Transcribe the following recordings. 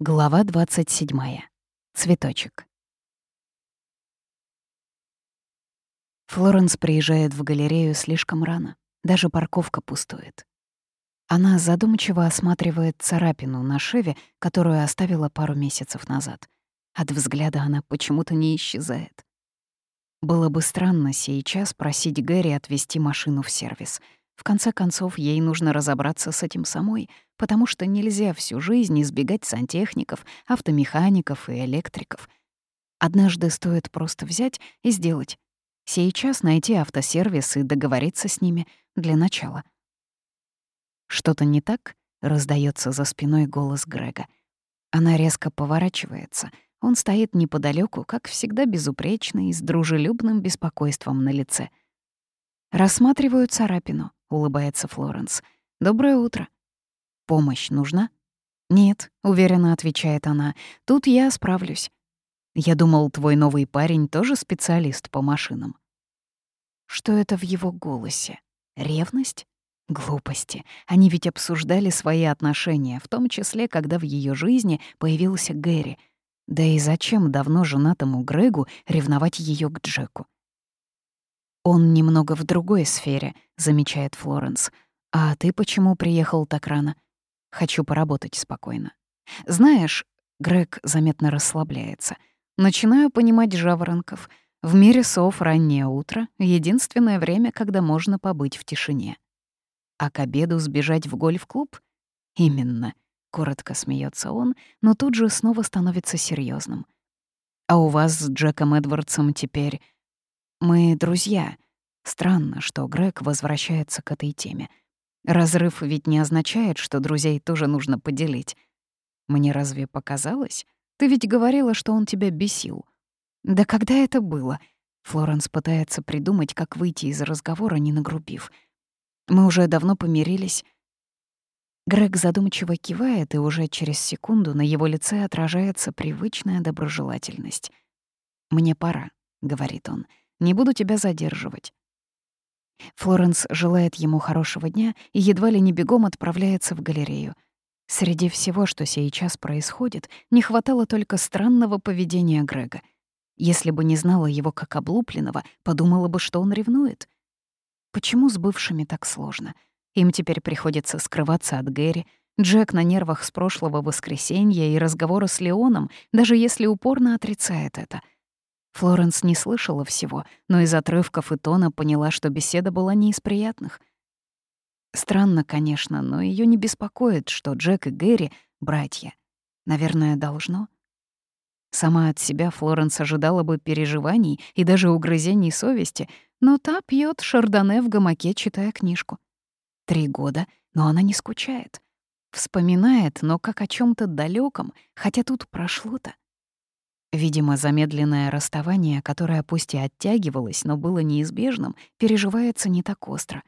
Глава 27. Цветочек. Флоренс приезжает в галерею слишком рано. Даже парковка пустует. Она задумчиво осматривает царапину на шеве, которую оставила пару месяцев назад. От взгляда она почему-то не исчезает. Было бы странно сейчас просить Гэри отвезти машину в сервис — в конце концов, ей нужно разобраться с этим самой, потому что нельзя всю жизнь избегать сантехников, автомехаников и электриков. Однажды стоит просто взять и сделать. Сейчас найти автосервис и договориться с ними для начала. «Что-то не так?» — раздается за спиной голос Грега. Она резко поворачивается. Он стоит неподалеку, как всегда безупречный, с дружелюбным беспокойством на лице. Рассматриваю царапину улыбается Флоренс. Доброе утро. Помощь нужна? Нет, уверенно отвечает она. Тут я справлюсь. Я думал, твой новый парень тоже специалист по машинам. Что это в его голосе? Ревность? Глупости. Они ведь обсуждали свои отношения, в том числе, когда в ее жизни появился Гэри. Да и зачем давно женатому Грегу ревновать ее к Джеку? «Он немного в другой сфере», — замечает Флоренс. «А ты почему приехал так рано?» «Хочу поработать спокойно». «Знаешь...» — Грег заметно расслабляется. «Начинаю понимать жаворонков. В мире сов раннее утро — единственное время, когда можно побыть в тишине. А к обеду сбежать в гольф-клуб? Именно. Коротко смеется он, но тут же снова становится серьезным. А у вас с Джеком Эдвардсом теперь мы друзья. Странно, что Грег возвращается к этой теме. Разрыв ведь не означает, что друзей тоже нужно поделить. Мне разве показалось? Ты ведь говорила, что он тебя бесил. Да когда это было? Флоренс пытается придумать, как выйти из разговора, не нагрубив. Мы уже давно помирились. Грег задумчиво кивает, и уже через секунду на его лице отражается привычная доброжелательность. «Мне пора», — говорит он. Не буду тебя задерживать». Флоренс желает ему хорошего дня и едва ли не бегом отправляется в галерею. Среди всего, что сейчас происходит, не хватало только странного поведения Грега. Если бы не знала его как облупленного, подумала бы, что он ревнует. Почему с бывшими так сложно? Им теперь приходится скрываться от Гэри. Джек на нервах с прошлого воскресенья и разговора с Леоном, даже если упорно отрицает это — Флоренс не слышала всего, но из отрывков и тона поняла, что беседа была не из приятных. Странно, конечно, но ее не беспокоит, что Джек и Гэри — братья. Наверное, должно. Сама от себя Флоренс ожидала бы переживаний и даже угрызений совести, но та пьет шардоне в гамаке, читая книжку. Три года, но она не скучает. Вспоминает, но как о чем то далеком, хотя тут прошло-то. Видимо, замедленное расставание, которое пусть и оттягивалось, но было неизбежным, переживается не так остро.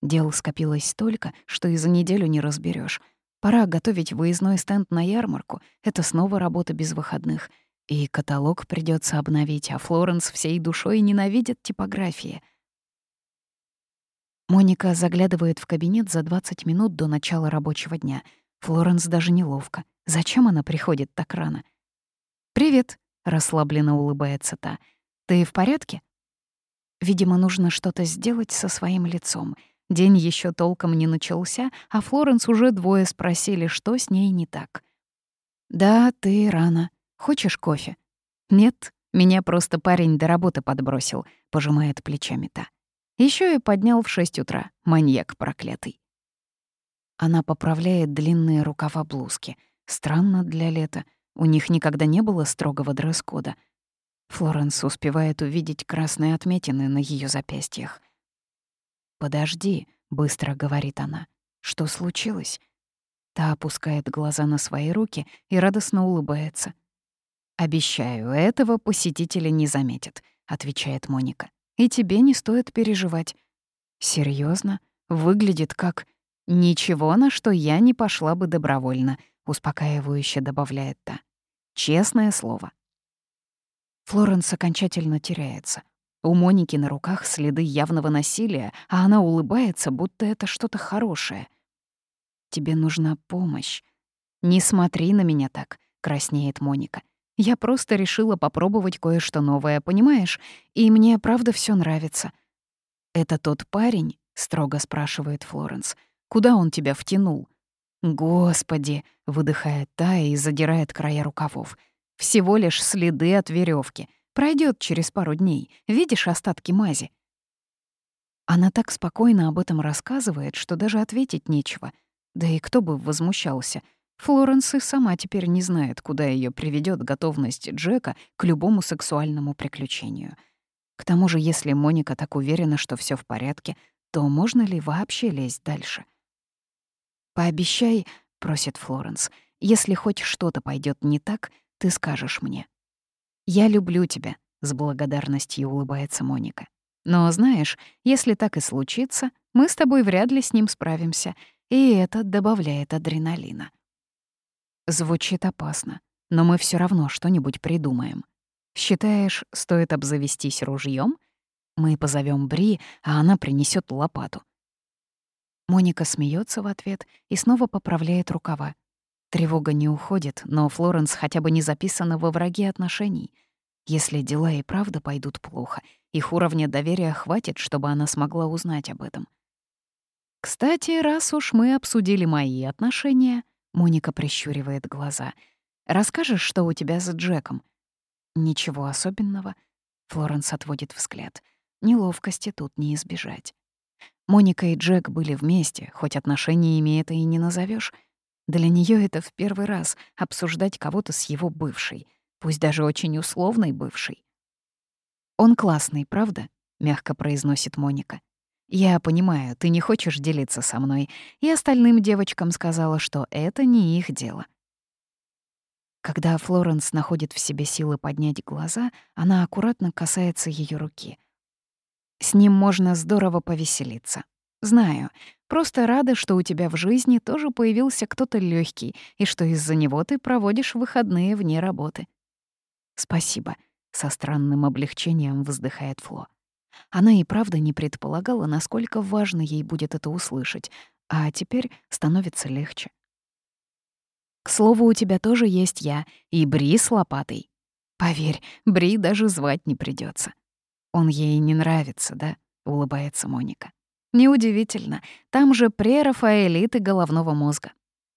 Дел скопилось столько, что и за неделю не разберешь. Пора готовить выездной стенд на ярмарку. Это снова работа без выходных. И каталог придется обновить, а Флоренс всей душой ненавидит типографии. Моника заглядывает в кабинет за 20 минут до начала рабочего дня. Флоренс даже неловко. Зачем она приходит так рано? «Привет», — расслабленно улыбается та. «Ты в порядке?» Видимо, нужно что-то сделать со своим лицом. День еще толком не начался, а Флоренс уже двое спросили, что с ней не так. «Да, ты рано. Хочешь кофе?» «Нет, меня просто парень до работы подбросил», — пожимает плечами та. Еще и поднял в шесть утра, маньяк проклятый. Она поправляет длинные рукава блузки. Странно для лета. У них никогда не было строгого дресс-кода. Флоренс успевает увидеть красные отметины на ее запястьях. «Подожди», — быстро говорит она. «Что случилось?» Та опускает глаза на свои руки и радостно улыбается. «Обещаю, этого посетителя не заметят», — отвечает Моника. «И тебе не стоит переживать». Серьезно? Выглядит как... «Ничего, на что я не пошла бы добровольно», успокаивающе добавляет та. Честное слово. Флоренс окончательно теряется. У Моники на руках следы явного насилия, а она улыбается, будто это что-то хорошее. «Тебе нужна помощь». «Не смотри на меня так», — краснеет Моника. «Я просто решила попробовать кое-что новое, понимаешь? И мне правда все нравится». «Это тот парень?» — строго спрашивает Флоренс. «Куда он тебя втянул?» «Господи!» — выдыхает та и задирает края рукавов. «Всего лишь следы от веревки. Пройдет через пару дней. Видишь остатки мази?» Она так спокойно об этом рассказывает, что даже ответить нечего. Да и кто бы возмущался. Флоренс и сама теперь не знает, куда ее приведет готовность Джека к любому сексуальному приключению. К тому же, если Моника так уверена, что все в порядке, то можно ли вообще лезть дальше? «Пообещай», — просит Флоренс, «если хоть что-то пойдет не так, ты скажешь мне». «Я люблю тебя», — с благодарностью улыбается Моника. «Но знаешь, если так и случится, мы с тобой вряд ли с ним справимся, и это добавляет адреналина». Звучит опасно, но мы все равно что-нибудь придумаем. Считаешь, стоит обзавестись ружьем? Мы позовем Бри, а она принесет лопату. Моника смеется в ответ и снова поправляет рукава. Тревога не уходит, но Флоренс хотя бы не записана во враги отношений. Если дела и правда пойдут плохо, их уровня доверия хватит, чтобы она смогла узнать об этом. «Кстати, раз уж мы обсудили мои отношения», — Моника прищуривает глаза, «расскажешь, что у тебя с Джеком?» «Ничего особенного», — Флоренс отводит взгляд. «Неловкости тут не избежать». Моника и Джек были вместе, хоть отношениями это и не назовешь. Для нее это в первый раз обсуждать кого-то с его бывшей, пусть даже очень условной бывшей. «Он классный, правда?» — мягко произносит Моника. «Я понимаю, ты не хочешь делиться со мной, и остальным девочкам сказала, что это не их дело». Когда Флоренс находит в себе силы поднять глаза, она аккуратно касается ее руки — с ним можно здорово повеселиться. Знаю, просто рада, что у тебя в жизни тоже появился кто-то легкий и что из-за него ты проводишь выходные вне работы. Спасибо, со странным облегчением вздыхает Фло. Она и правда не предполагала, насколько важно ей будет это услышать, а теперь становится легче. К слову, у тебя тоже есть я и Бри с лопатой. Поверь, Бри даже звать не придется. «Он ей не нравится, да?» — улыбается Моника. «Неудивительно. Там же прерафаэлиты головного мозга.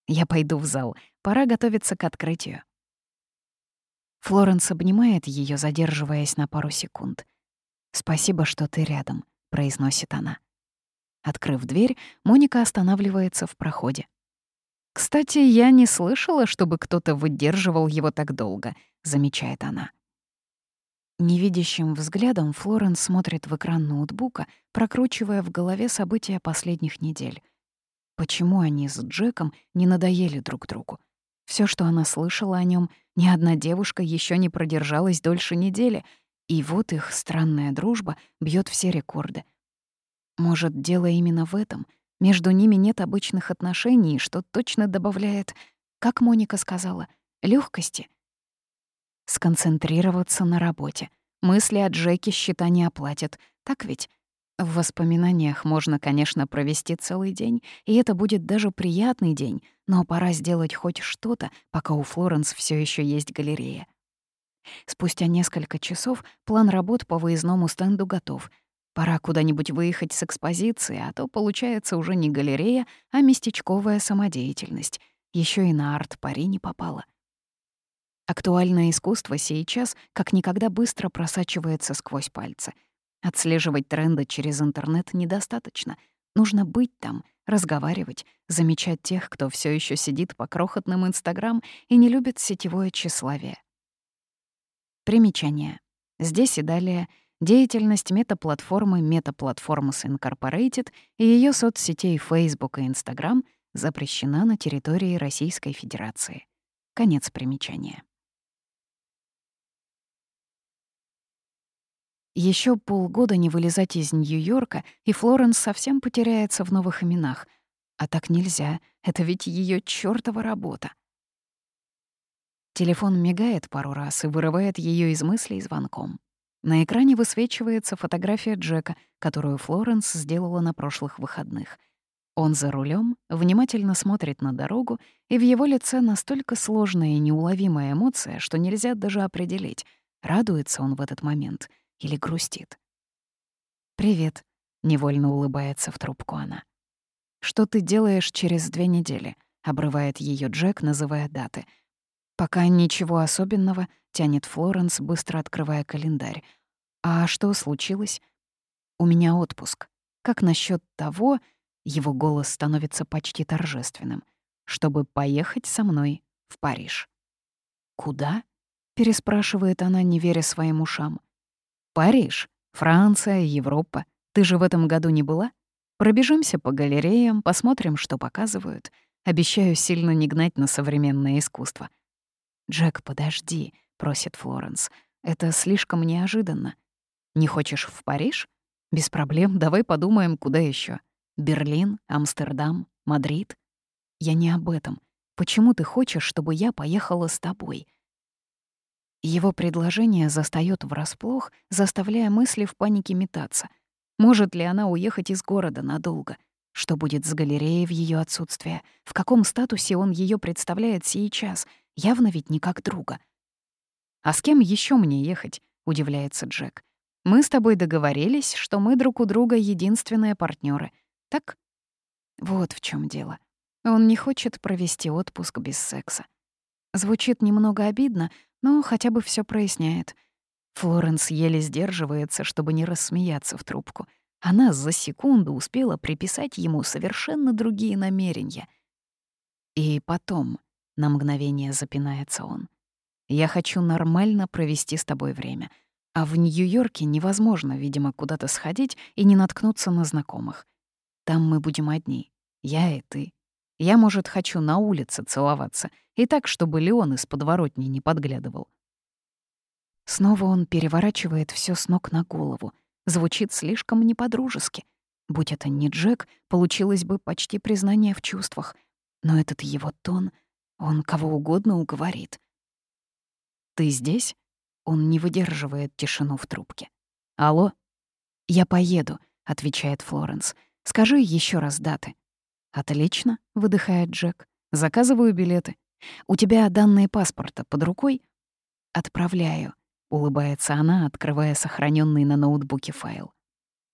Я пойду в зал. Пора готовиться к открытию». Флоренс обнимает ее, задерживаясь на пару секунд. «Спасибо, что ты рядом», — произносит она. Открыв дверь, Моника останавливается в проходе. «Кстати, я не слышала, чтобы кто-то выдерживал его так долго», — замечает она. Невидящим взглядом Флоренс смотрит в экран ноутбука, прокручивая в голове события последних недель. Почему они с Джеком не надоели друг другу? Все, что она слышала о нем, ни одна девушка еще не продержалась дольше недели, и вот их странная дружба бьет все рекорды. Может, дело именно в этом? Между ними нет обычных отношений, что точно добавляет, как Моника сказала, легкости — Сконцентрироваться на работе. Мысли о Джеке счета не оплатят. Так ведь? В воспоминаниях можно, конечно, провести целый день, и это будет даже приятный день, но пора сделать хоть что-то, пока у Флоренс все еще есть галерея. Спустя несколько часов план работ по выездному стенду готов. Пора куда-нибудь выехать с экспозиции, а то получается уже не галерея, а местечковая самодеятельность. Еще и на арт-пари не попала. Актуальное искусство сейчас как никогда быстро просачивается сквозь пальцы. Отслеживать тренды через интернет недостаточно. Нужно быть там, разговаривать, замечать тех, кто все еще сидит по крохотным Инстаграм и не любит сетевое тщеславие. Примечание. Здесь и далее деятельность метаплатформы Metaplатформs Incorporated и ее соцсетей Facebook и Instagram запрещена на территории Российской Федерации. Конец примечания. Еще полгода не вылезать из Нью-Йорка, и Флоренс совсем потеряется в новых именах. А так нельзя, это ведь ее чёртова работа. Телефон мигает пару раз и вырывает ее из мыслей звонком. На экране высвечивается фотография Джека, которую Флоренс сделала на прошлых выходных. Он за рулем, внимательно смотрит на дорогу, и в его лице настолько сложная и неуловимая эмоция, что нельзя даже определить, радуется он в этот момент или грустит. «Привет», — невольно улыбается в трубку она. «Что ты делаешь через две недели?» — обрывает ее Джек, называя даты. «Пока ничего особенного», — тянет Флоренс, быстро открывая календарь. «А что случилось?» «У меня отпуск. Как насчет того...» Его голос становится почти торжественным. «Чтобы поехать со мной в Париж». «Куда?» — переспрашивает она, не веря своим ушам. «Париж, Франция, Европа. Ты же в этом году не была? Пробежимся по галереям, посмотрим, что показывают. Обещаю сильно не гнать на современное искусство». «Джек, подожди», — просит Флоренс. «Это слишком неожиданно. Не хочешь в Париж? Без проблем, давай подумаем, куда еще. Берлин, Амстердам, Мадрид? Я не об этом. Почему ты хочешь, чтобы я поехала с тобой? Его предложение застаёт врасплох, заставляя мысли в панике метаться. Может ли она уехать из города надолго? Что будет с галереей в ее отсутствие? В каком статусе он ее представляет сейчас? Явно ведь не как друга. «А с кем еще мне ехать?» — удивляется Джек. «Мы с тобой договорились, что мы друг у друга единственные партнеры так? Вот в чем дело. Он не хочет провести отпуск без секса. Звучит немного обидно, но хотя бы все проясняет. Флоренс еле сдерживается, чтобы не рассмеяться в трубку. Она за секунду успела приписать ему совершенно другие намерения. И потом, на мгновение запинается он, «Я хочу нормально провести с тобой время. А в Нью-Йорке невозможно, видимо, куда-то сходить и не наткнуться на знакомых. Там мы будем одни. Я и ты. Я, может, хочу на улице целоваться. И так, чтобы Леон из подворотни не подглядывал. Снова он переворачивает все с ног на голову. Звучит слишком неподружески. Будь это не Джек, получилось бы почти признание в чувствах. Но этот его тон, он кого угодно уговорит. «Ты здесь?» Он не выдерживает тишину в трубке. «Алло?» «Я поеду», — отвечает Флоренс. Скажи еще раз даты». «Отлично», — выдыхает Джек. «Заказываю билеты. У тебя данные паспорта под рукой?» «Отправляю», — улыбается она, открывая сохраненный на ноутбуке файл.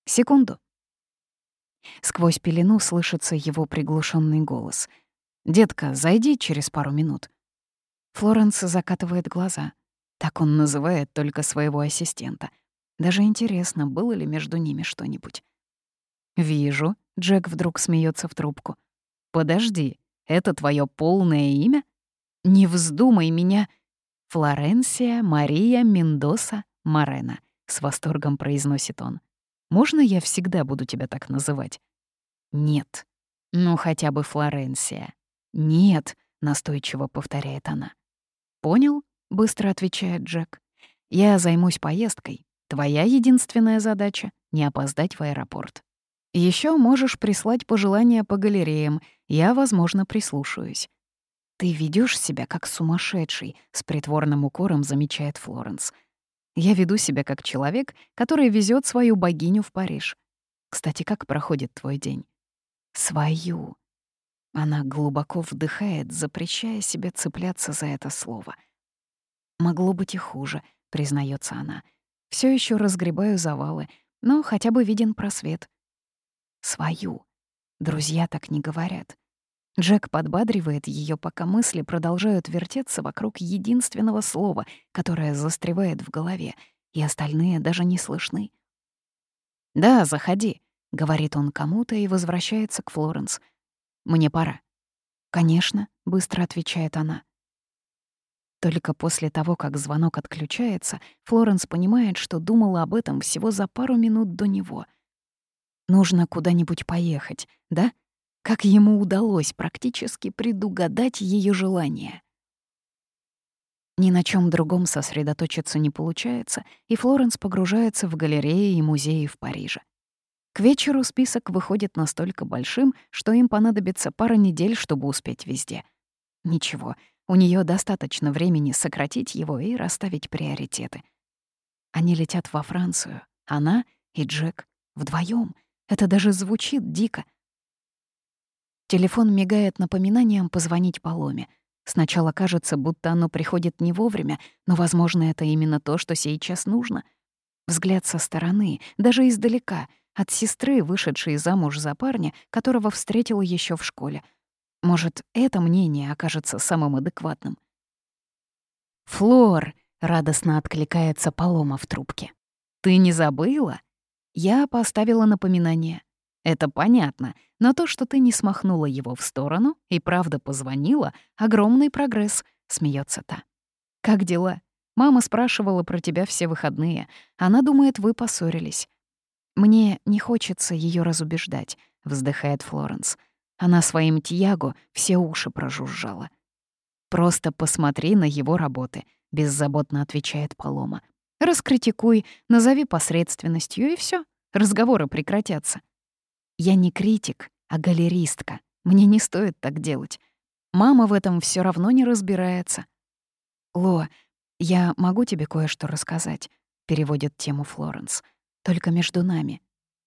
«Секунду». Сквозь пелену слышится его приглушенный голос. «Детка, зайди через пару минут». Флоренс закатывает глаза. Так он называет только своего ассистента. Даже интересно, было ли между ними что-нибудь. «Вижу», — Джек вдруг смеется в трубку. «Подожди, это твое полное имя? Не вздумай меня...» «Флоренсия Мария Мендоса Морена», — с восторгом произносит он. «Можно я всегда буду тебя так называть?» «Нет». «Ну, хотя бы Флоренсия». «Нет», — настойчиво повторяет она. «Понял?» — быстро отвечает Джек. «Я займусь поездкой. Твоя единственная задача — не опоздать в аэропорт». Еще можешь прислать пожелания по галереям, я, возможно, прислушаюсь. Ты ведешь себя как сумасшедший, с притворным укором замечает Флоренс. Я веду себя как человек, который везет свою богиню в Париж. Кстати, как проходит твой день? Свою. Она глубоко вдыхает, запрещая себе цепляться за это слово. Могло быть и хуже, признается она. Все еще разгребаю завалы, но хотя бы виден просвет. Свою. Друзья так не говорят. Джек подбадривает ее, пока мысли продолжают вертеться вокруг единственного слова, которое застревает в голове, и остальные даже не слышны. «Да, заходи», — говорит он кому-то и возвращается к Флоренс. «Мне пора». «Конечно», — быстро отвечает она. Только после того, как звонок отключается, Флоренс понимает, что думала об этом всего за пару минут до него — Нужно куда-нибудь поехать, да? Как ему удалось практически предугадать ее желание. Ни на чем другом сосредоточиться не получается, и Флоренс погружается в галереи и музеи в Париже. К вечеру список выходит настолько большим, что им понадобится пара недель, чтобы успеть везде. Ничего, у нее достаточно времени сократить его и расставить приоритеты. Они летят во Францию, она и Джек, вдвоем. Это даже звучит дико. Телефон мигает напоминанием позвонить Поломе. Сначала кажется, будто оно приходит не вовремя, но, возможно, это именно то, что сейчас нужно. Взгляд со стороны, даже издалека, от сестры, вышедшей замуж за парня, которого встретила еще в школе. Может, это мнение окажется самым адекватным. «Флор!» — радостно откликается Полома в трубке. «Ты не забыла?» Я поставила напоминание. Это понятно, но то, что ты не смахнула его в сторону и правда позвонила, — огромный прогресс, — смеется та. «Как дела?» Мама спрашивала про тебя все выходные. Она думает, вы поссорились. «Мне не хочется ее разубеждать», — вздыхает Флоренс. Она своим Тьяго все уши прожужжала. «Просто посмотри на его работы», — беззаботно отвечает Полома. «Раскритикуй, назови посредственностью, и все. Разговоры прекратятся». «Я не критик, а галеристка. Мне не стоит так делать. Мама в этом все равно не разбирается». «Ло, я могу тебе кое-что рассказать», — переводит тему Флоренс. Только между нами.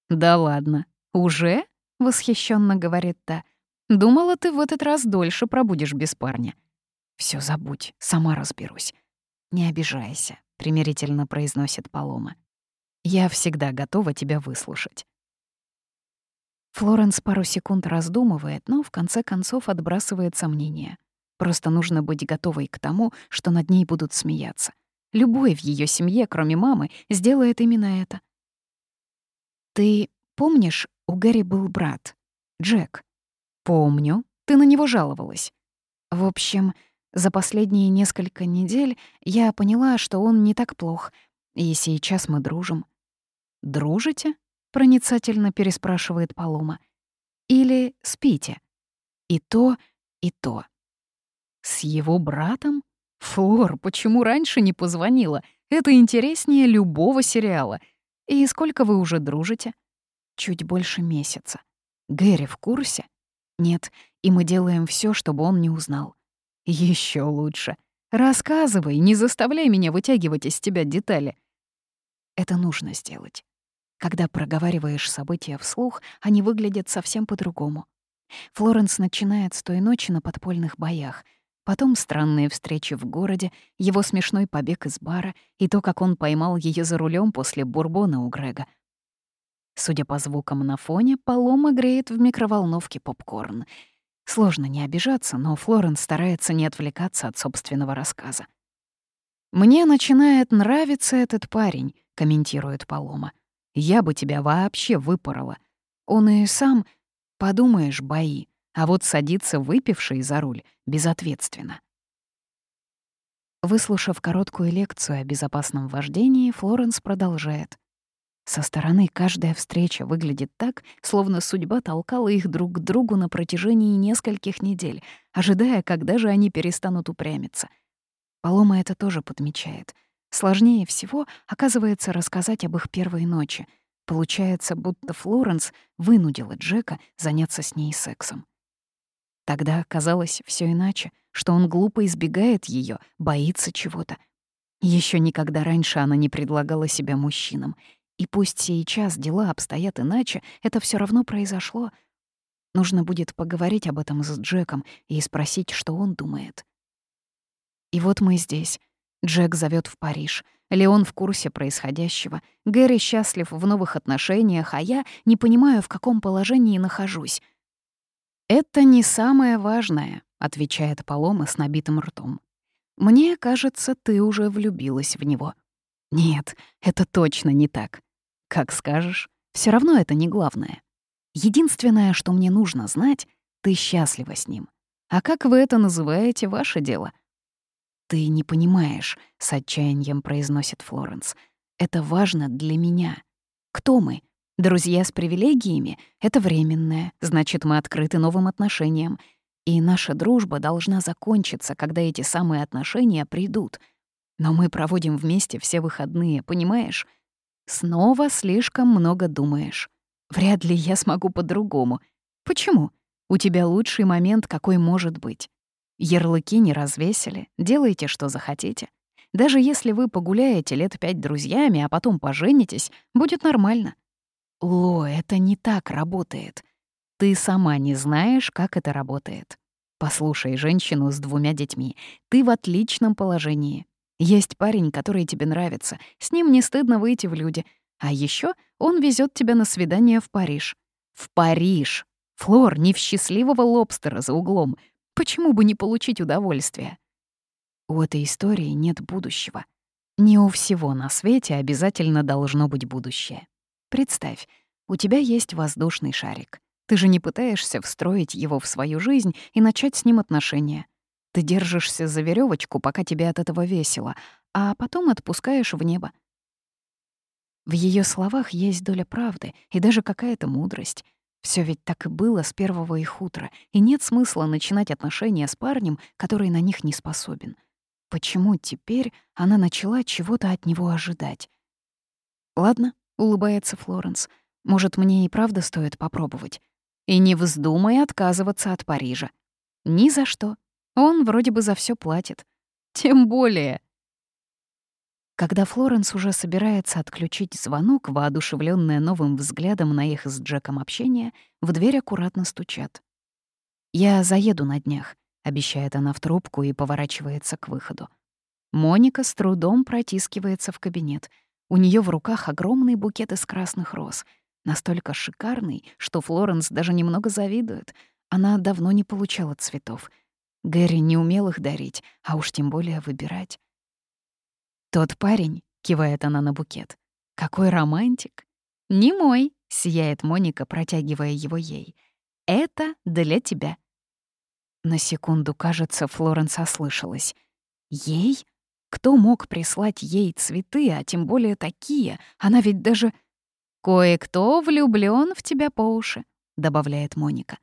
Да ладно. Уже? восхищенно говорит та. Думала, ты в этот раз дольше пробудешь без парня. Все забудь, сама разберусь. Не обижайся, примирительно произносит Палома. Я всегда готова тебя выслушать. Флоренс пару секунд раздумывает, но в конце концов отбрасывает сомнения. Просто нужно быть готовой к тому, что над ней будут смеяться. Любой в ее семье, кроме мамы, сделает именно это. «Ты помнишь, у Гэри был брат, Джек?» «Помню. Ты на него жаловалась». «В общем, за последние несколько недель я поняла, что он не так плох, и сейчас мы дружим». «Дружите?» — проницательно переспрашивает Палома. «Или спите?» «И то, и то». «С его братом?» «Флор, почему раньше не позвонила? Это интереснее любого сериала. «И сколько вы уже дружите?» «Чуть больше месяца». «Гэри в курсе?» «Нет, и мы делаем все, чтобы он не узнал». Еще лучше. Рассказывай, не заставляй меня вытягивать из тебя детали». Это нужно сделать. Когда проговариваешь события вслух, они выглядят совсем по-другому. Флоренс начинает с той ночи на подпольных боях — Потом странные встречи в городе, его смешной побег из бара и то, как он поймал ее за рулем после бурбона у Грега. Судя по звукам на фоне, Палома греет в микроволновке попкорн. Сложно не обижаться, но Флоренс старается не отвлекаться от собственного рассказа. «Мне начинает нравиться этот парень», — комментирует Палома. «Я бы тебя вообще выпорола. Он и сам, подумаешь, бои. А вот садиться выпивший за руль безответственно. Выслушав короткую лекцию о безопасном вождении, Флоренс продолжает. Со стороны каждая встреча выглядит так, словно судьба толкала их друг к другу на протяжении нескольких недель, ожидая, когда же они перестанут упрямиться. Полома это тоже подмечает. Сложнее всего, оказывается, рассказать об их первой ночи. Получается, будто Флоренс вынудила Джека заняться с ней сексом. Тогда казалось все иначе, что он глупо избегает ее, боится чего-то. Еще никогда раньше она не предлагала себя мужчинам. И пусть сейчас дела обстоят иначе, это все равно произошло. Нужно будет поговорить об этом с Джеком и спросить, что он думает. И вот мы здесь. Джек зовет в Париж. Леон в курсе происходящего. Гэри счастлив в новых отношениях, а я не понимаю, в каком положении нахожусь. «Это не самое важное», — отвечает Палома с набитым ртом. «Мне кажется, ты уже влюбилась в него». «Нет, это точно не так. Как скажешь, все равно это не главное. Единственное, что мне нужно знать, ты счастлива с ним. А как вы это называете, ваше дело?» «Ты не понимаешь», — с отчаянием произносит Флоренс. «Это важно для меня. Кто мы? Друзья с привилегиями — это временное, значит, мы открыты новым отношениям. И наша дружба должна закончиться, когда эти самые отношения придут. Но мы проводим вместе все выходные, понимаешь? Снова слишком много думаешь. Вряд ли я смогу по-другому. Почему? У тебя лучший момент, какой может быть. Ярлыки не развесили, делайте, что захотите. Даже если вы погуляете лет пять друзьями, а потом поженитесь, будет нормально. Ло, это не так работает. Ты сама не знаешь, как это работает. Послушай женщину с двумя детьми. Ты в отличном положении. Есть парень, который тебе нравится. С ним не стыдно выйти в люди. А еще он везет тебя на свидание в Париж. В Париж! Флор, не в счастливого лобстера за углом. Почему бы не получить удовольствие? У этой истории нет будущего. Не у всего на свете обязательно должно быть будущее. Представь, у тебя есть воздушный шарик. Ты же не пытаешься встроить его в свою жизнь и начать с ним отношения. Ты держишься за веревочку, пока тебе от этого весело, а потом отпускаешь в небо. В ее словах есть доля правды и даже какая-то мудрость. Все ведь так и было с первого их утра, и нет смысла начинать отношения с парнем, который на них не способен. Почему теперь она начала чего-то от него ожидать? «Ладно», — улыбается Флоренс, — «может, мне и правда стоит попробовать? И не вздумай отказываться от Парижа. Ни за что. Он вроде бы за все платит. Тем более. Когда Флоренс уже собирается отключить звонок, воодушевленная новым взглядом на их с Джеком общение, в дверь аккуратно стучат. «Я заеду на днях», — обещает она в трубку и поворачивается к выходу. Моника с трудом протискивается в кабинет. У нее в руках огромный букет из красных роз — Настолько шикарный, что Флоренс даже немного завидует. Она давно не получала цветов. Гэри не умел их дарить, а уж тем более выбирать. «Тот парень», — кивает она на букет, — «какой романтик!» «Не мой», — сияет Моника, протягивая его ей. «Это для тебя». На секунду, кажется, Флоренс ослышалась. «Ей? Кто мог прислать ей цветы, а тем более такие? Она ведь даже «Кое-кто влюблён в тебя по уши», — добавляет Моника.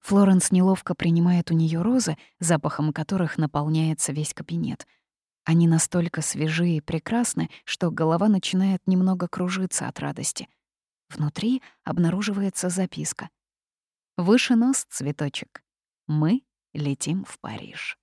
Флоренс неловко принимает у неё розы, запахом которых наполняется весь кабинет. Они настолько свежие и прекрасны, что голова начинает немного кружиться от радости. Внутри обнаруживается записка. «Выше нос, цветочек. Мы летим в Париж».